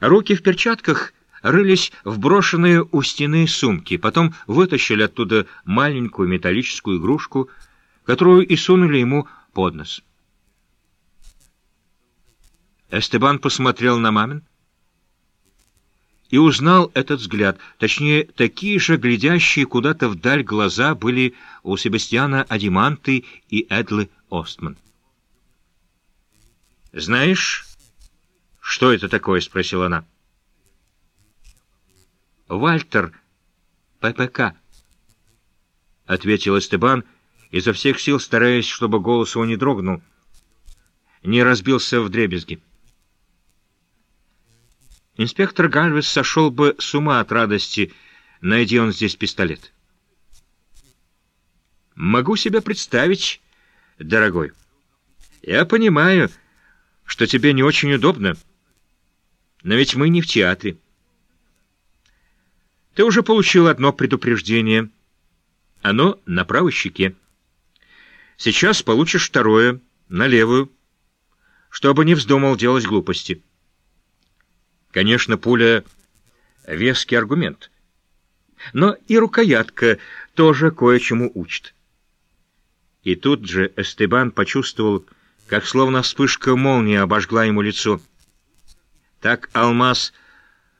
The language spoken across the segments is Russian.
Руки в перчатках рылись в брошенные у стены сумки, потом вытащили оттуда маленькую металлическую игрушку, которую и сунули ему под нос. Эстебан посмотрел на мамин и узнал этот взгляд. Точнее, такие же глядящие куда-то вдаль глаза были у Себастьяна Адиманты и Эдлы Остман. «Знаешь, что это такое?» — спросила она. «Вальтер, ППК», — ответил Эстебан, изо всех сил стараясь, чтобы голос его не дрогнул, не разбился в дребезги. Инспектор Гальвес сошел бы с ума от радости, найди он здесь пистолет. «Могу себе представить, дорогой. Я понимаю, что тебе не очень удобно, но ведь мы не в театре. Ты уже получил одно предупреждение. Оно на правой щеке. Сейчас получишь второе, на левую, чтобы не вздумал делать глупости». Конечно, пуля — веский аргумент. Но и рукоятка тоже кое-чему учит. И тут же Эстебан почувствовал, как словно вспышка молнии обожгла ему лицо. Так алмаз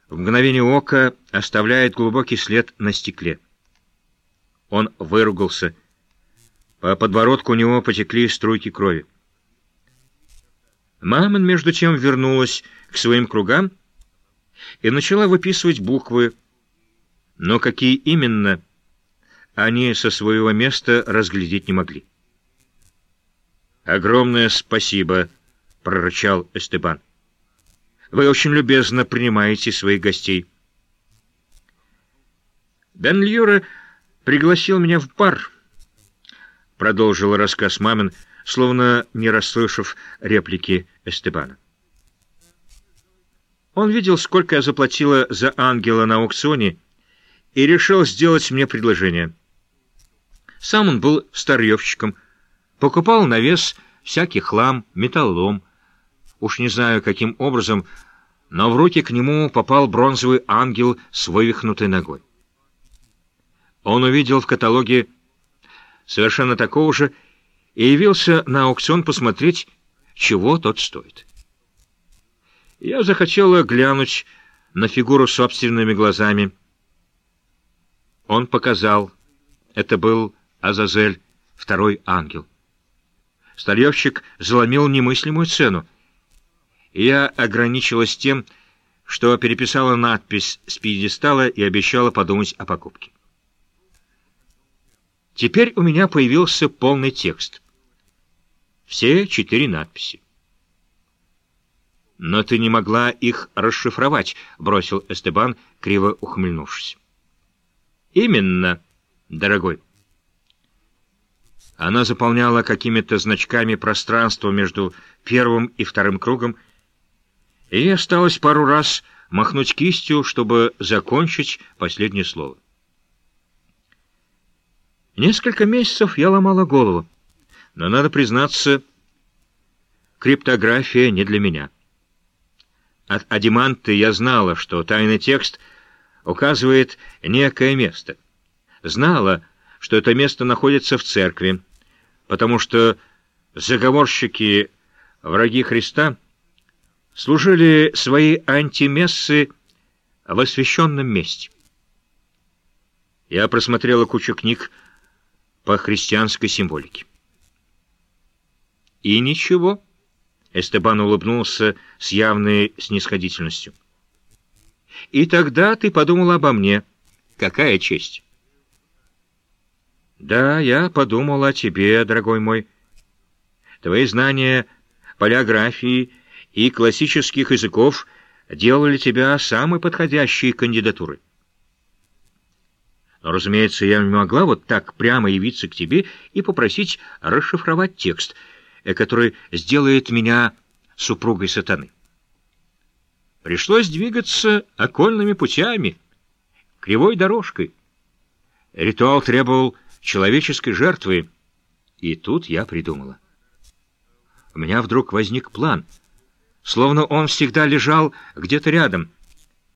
в мгновение ока оставляет глубокий след на стекле. Он выругался. По подбородку у него потекли струйки крови. Мамон, между тем, вернулась к своим кругам и начала выписывать буквы, но какие именно, они со своего места разглядеть не могли. «Огромное спасибо», — прорычал Эстебан. «Вы очень любезно принимаете своих гостей». «Бен Льюра пригласил меня в бар», — продолжил рассказ мамин, словно не расслышав реплики Эстебана. Он видел, сколько я заплатила за ангела на аукционе, и решил сделать мне предложение. Сам он был старьевщиком, покупал на вес всякий хлам, металлом. Уж не знаю, каким образом, но в руки к нему попал бронзовый ангел с вывихнутой ногой. Он увидел в каталоге совершенно такого же и явился на аукцион посмотреть, чего тот стоит. Я захотела глянуть на фигуру собственными глазами. Он показал. Это был Азазель, второй ангел. Старьевщик заломил немыслимую цену. Я ограничилась тем, что переписала надпись с пьедестала и обещала подумать о покупке. Теперь у меня появился полный текст. Все четыре надписи. «Но ты не могла их расшифровать», — бросил Эстебан, криво ухмыльнувшись. «Именно, дорогой». Она заполняла какими-то значками пространство между первым и вторым кругом, ей осталось пару раз махнуть кистью, чтобы закончить последнее слово. Несколько месяцев я ломала голову, но, надо признаться, криптография не для меня. От Адиманты я знала, что тайный текст указывает некое место. Знала, что это место находится в церкви, потому что заговорщики, враги Христа, служили свои антимессы в освященном месте. Я просмотрела кучу книг по христианской символике. И ничего. Эстебан улыбнулся с явной снисходительностью. «И тогда ты подумал обо мне. Какая честь!» «Да, я подумал о тебе, дорогой мой. Твои знания полиографии и классических языков делали тебя самой подходящей кандидатурой. Но, разумеется, я не могла вот так прямо явиться к тебе и попросить расшифровать текст — Э, который сделает меня супругой сатаны. Пришлось двигаться окольными путями, кривой дорожкой. Ритуал требовал человеческой жертвы, и тут я придумала. У меня вдруг возник план, словно он всегда лежал где-то рядом,